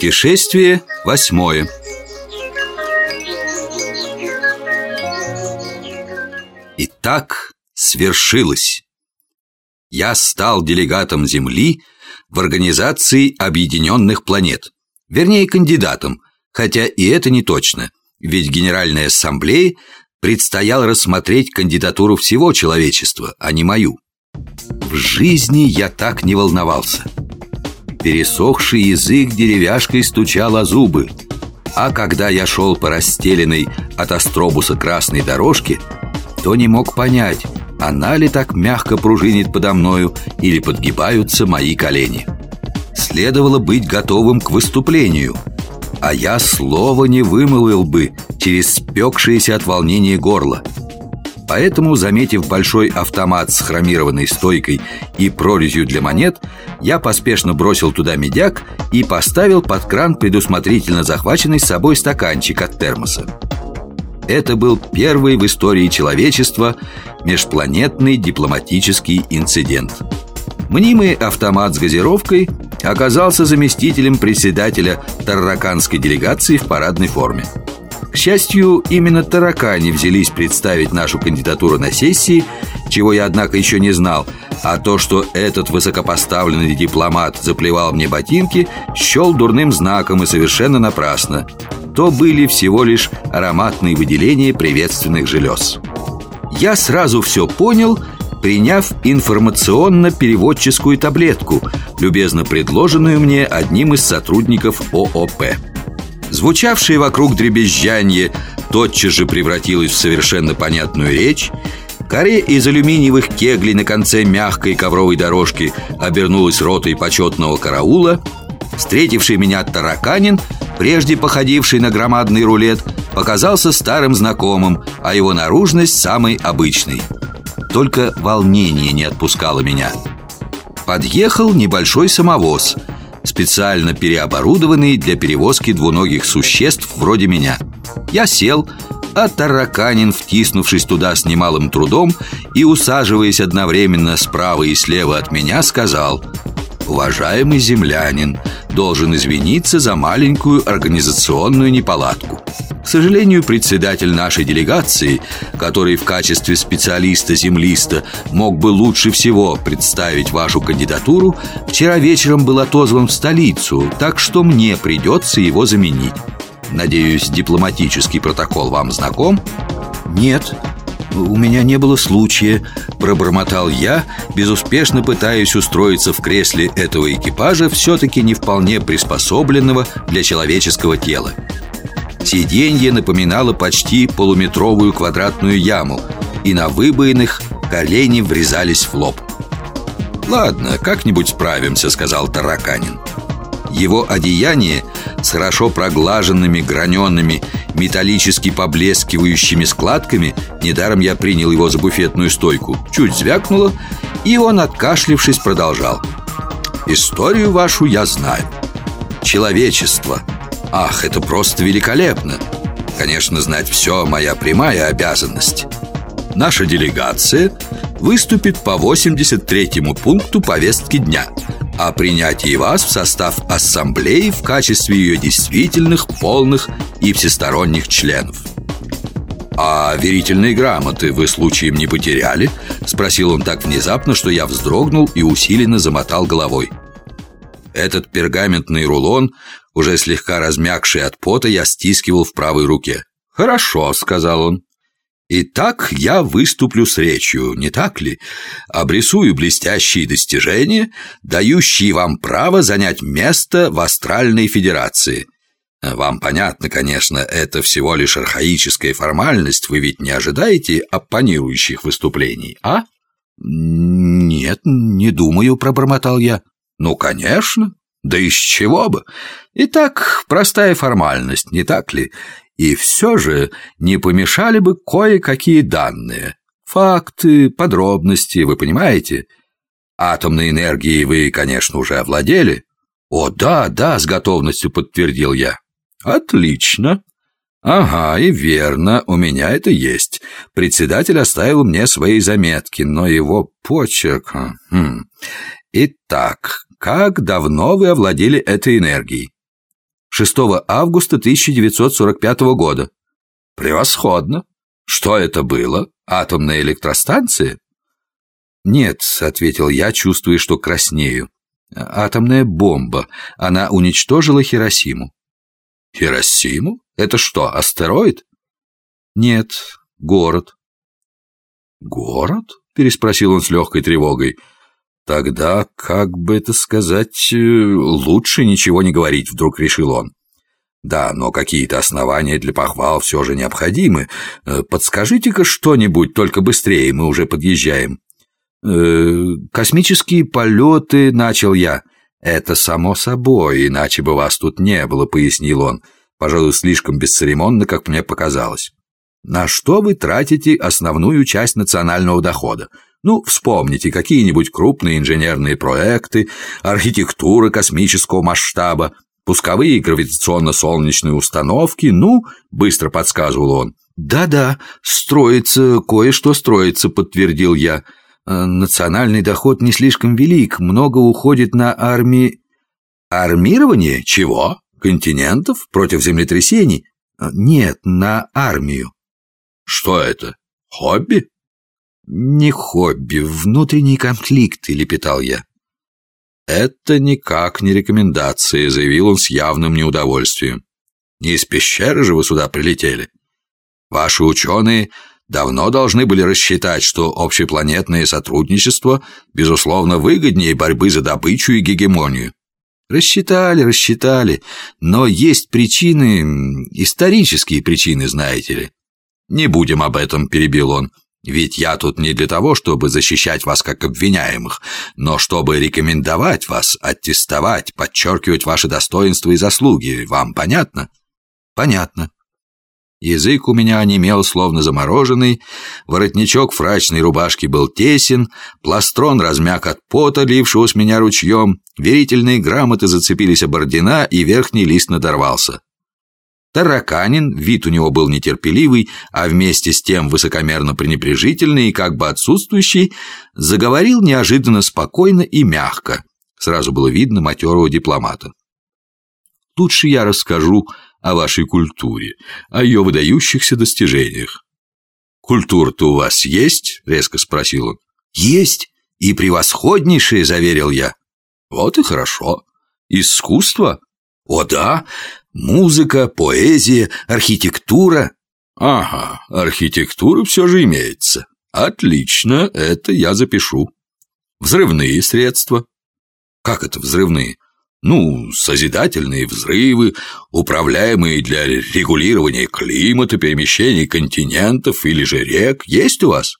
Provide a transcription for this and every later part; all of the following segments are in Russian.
Путешествие восьмое Итак, свершилось. Я стал делегатом Земли в Организации Объединенных Планет. Вернее, кандидатом, хотя и это не точно, ведь Генеральной Ассамблее предстояло рассмотреть кандидатуру всего человечества, а не мою. В жизни я так не волновался. Пересохший язык деревяшкой стучал о зубы. А когда я шел по расстеленной от астробуса красной дорожке, то не мог понять, она ли так мягко пружинит подо мною или подгибаются мои колени. Следовало быть готовым к выступлению, а я слова не вымолвил бы через спекшееся от волнения горло. Поэтому, заметив большой автомат с хромированной стойкой и прорезью для монет, я поспешно бросил туда медяк и поставил под кран предусмотрительно захваченный с собой стаканчик от термоса. Это был первый в истории человечества межпланетный дипломатический инцидент. Мнимый автомат с газировкой оказался заместителем председателя тарраканской делегации в парадной форме. К счастью, именно таракани взялись представить нашу кандидатуру на сессии, чего я, однако, еще не знал, а то, что этот высокопоставленный дипломат заплевал мне ботинки, счел дурным знаком и совершенно напрасно. То были всего лишь ароматные выделения приветственных желез. Я сразу все понял, приняв информационно-переводческую таблетку, любезно предложенную мне одним из сотрудников ООП. Звучавшее вокруг дребезжанье тотчас же превратилось в совершенно понятную речь Коре из алюминиевых кеглей на конце мягкой ковровой дорожки обернулась ротой почетного караула Встретивший меня тараканин, прежде походивший на громадный рулет, показался старым знакомым, а его наружность самой обычной. Только волнение не отпускало меня. Подъехал небольшой самовоз – специально переоборудованный для перевозки двуногих существ вроде меня. Я сел, а тараканин, втиснувшись туда с немалым трудом и усаживаясь одновременно справа и слева от меня, сказал «Уважаемый землянин, должен извиниться за маленькую организационную неполадку. К сожалению, председатель нашей делегации, который в качестве специалиста-землиста мог бы лучше всего представить вашу кандидатуру, вчера вечером был отозван в столицу, так что мне придется его заменить. Надеюсь, дипломатический протокол вам знаком? Нет, «У меня не было случая», — пробормотал я, безуспешно пытаясь устроиться в кресле этого экипажа, все-таки не вполне приспособленного для человеческого тела. Сиденье напоминало почти полуметровую квадратную яму, и на выбоинах колени врезались в лоб. «Ладно, как-нибудь справимся», — сказал Тараканин. Его одеяние с хорошо проглаженными, граненными, металлически поблескивающими складками Недаром я принял его за буфетную стойку Чуть звякнуло, и он, откашлившись, продолжал. «Историю вашу я знаю. Человечество. Ах, это просто великолепно. Конечно, знать все – моя прямая обязанность. Наша делегация выступит по 83-му пункту повестки дня – о принятии вас в состав ассамблеи в качестве ее действительных, полных и всесторонних членов. «А верительные грамоты вы случаем не потеряли?» Спросил он так внезапно, что я вздрогнул и усиленно замотал головой Этот пергаментный рулон, уже слегка размягший от пота, я стискивал в правой руке «Хорошо», — сказал он Итак, я выступлю с речью, не так ли? Обрисую блестящие достижения, дающие вам право занять место в Астральной Федерации. Вам понятно, конечно, это всего лишь архаическая формальность, вы ведь не ожидаете оппонирующих выступлений, а? Нет, не думаю, пробормотал я. Ну, конечно. Да из чего бы? Итак, простая формальность, не так ли? И все же не помешали бы кое-какие данные. Факты, подробности, вы понимаете? Атомной энергией вы, конечно, уже овладели. О, да, да, с готовностью подтвердил я. Отлично. Ага, и верно, у меня это есть. Председатель оставил мне свои заметки, но его почерк... Хм. Итак, как давно вы овладели этой энергией? 6 августа 1945 года. Превосходно. Что это было? Атомная электростанция? Нет, ответил я, чувствуя, что краснею. Атомная бомба. Она уничтожила Хиросиму. Хиросиму? Это что, астероид? Нет, город. Город? Переспросил он с легкой тревогой. Тогда, как бы это сказать, э, лучше ничего не говорить, вдруг решил он. Да, но какие-то основания для похвал все же необходимы. Э, подскажите-ка что-нибудь, только быстрее, мы уже подъезжаем. Э, космические полеты, начал я. Это само собой, иначе бы вас тут не было, пояснил он. Пожалуй, слишком бесцеремонно, как мне показалось. На что вы тратите основную часть национального дохода? Ну, вспомните какие-нибудь крупные инженерные проекты, архитектуры космического масштаба, пусковые гравитационно-солнечные установки, ну, быстро подсказывал он. «Да-да, строится, кое-что строится», — подтвердил я. «Э, «Национальный доход не слишком велик, много уходит на армии...» «Армирование? Чего? Континентов? Против землетрясений?» «Э, «Нет, на армию». «Что это? Хобби?» «Не хобби, внутренний конфликт», — лепетал я. «Это никак не рекомендация», — заявил он с явным неудовольствием. «Не из пещеры же вы сюда прилетели? Ваши ученые давно должны были рассчитать, что общепланетное сотрудничество, безусловно, выгоднее борьбы за добычу и гегемонию. Рассчитали, рассчитали, но есть причины, исторические причины, знаете ли. Не будем об этом, перебил он. Ведь я тут не для того, чтобы защищать вас как обвиняемых, но чтобы рекомендовать вас, аттестовать, подчеркивать ваши достоинства и заслуги. Вам понятно? Понятно. Язык у меня онемел, словно замороженный, воротничок фрачной рубашки был тесен, пластрон размяк от пота, лившего с меня ручьем, верительные грамоты зацепились об ордена, и верхний лист надорвался. Тараканин, вид у него был нетерпеливый, а вместе с тем высокомерно пренебрежительный и как бы отсутствующий, заговорил неожиданно спокойно и мягко. Сразу было видно матерого дипломата. Лучше я расскажу о вашей культуре, о ее выдающихся достижениях. «Культура-то у вас есть?» — резко спросил он. «Есть, и превосходнейшее», — заверил я. «Вот и хорошо. Искусство?» «О да, Музыка, поэзия, архитектура. Ага, архитектура все же имеется. Отлично, это я запишу. Взрывные средства. Как это взрывные? Ну, созидательные взрывы, управляемые для регулирования климата, перемещения континентов или же рек, есть у вас?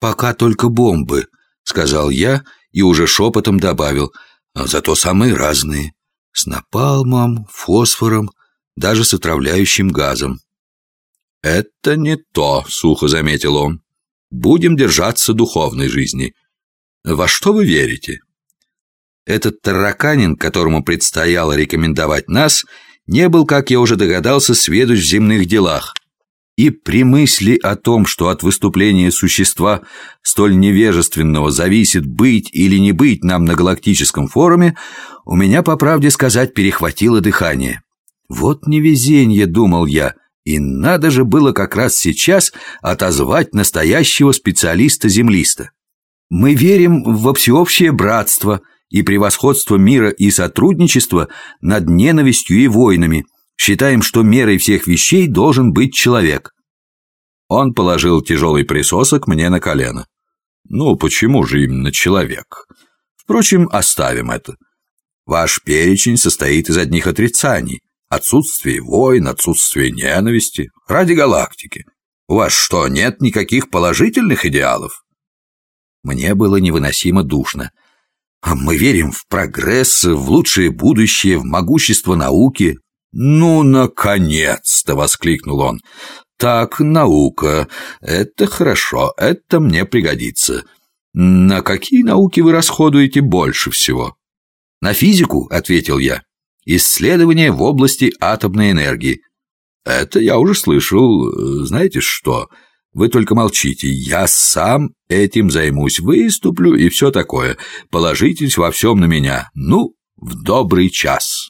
Пока только бомбы, сказал я и уже шепотом добавил, «А зато самые разные с напалмом, фосфором, даже с отравляющим газом. «Это не то», — сухо заметил он. «Будем держаться духовной жизни. Во что вы верите?» Этот тараканин, которому предстояло рекомендовать нас, не был, как я уже догадался, сведущ в земных делах. И при мысли о том, что от выступления существа столь невежественного зависит быть или не быть нам на галактическом форуме, у меня, по правде сказать, перехватило дыхание. Вот невезенье, думал я, и надо же было как раз сейчас отозвать настоящего специалиста-землиста. Мы верим во всеобщее братство и превосходство мира и сотрудничества над ненавистью и войнами – Считаем, что мерой всех вещей должен быть человек. Он положил тяжелый присосок мне на колено. Ну, почему же именно человек? Впрочем, оставим это. Ваш перечень состоит из одних отрицаний. Отсутствие войн, отсутствие ненависти. Ради галактики. У вас что, нет никаких положительных идеалов? Мне было невыносимо душно. Мы верим в прогресс, в лучшее будущее, в могущество науки, «Ну, наконец-то!» — воскликнул он. «Так, наука. Это хорошо, это мне пригодится. На какие науки вы расходуете больше всего?» «На физику», — ответил я. «Исследования в области атомной энергии». «Это я уже слышал. Знаете что? Вы только молчите. Я сам этим займусь, выступлю и все такое. Положитесь во всем на меня. Ну, в добрый час».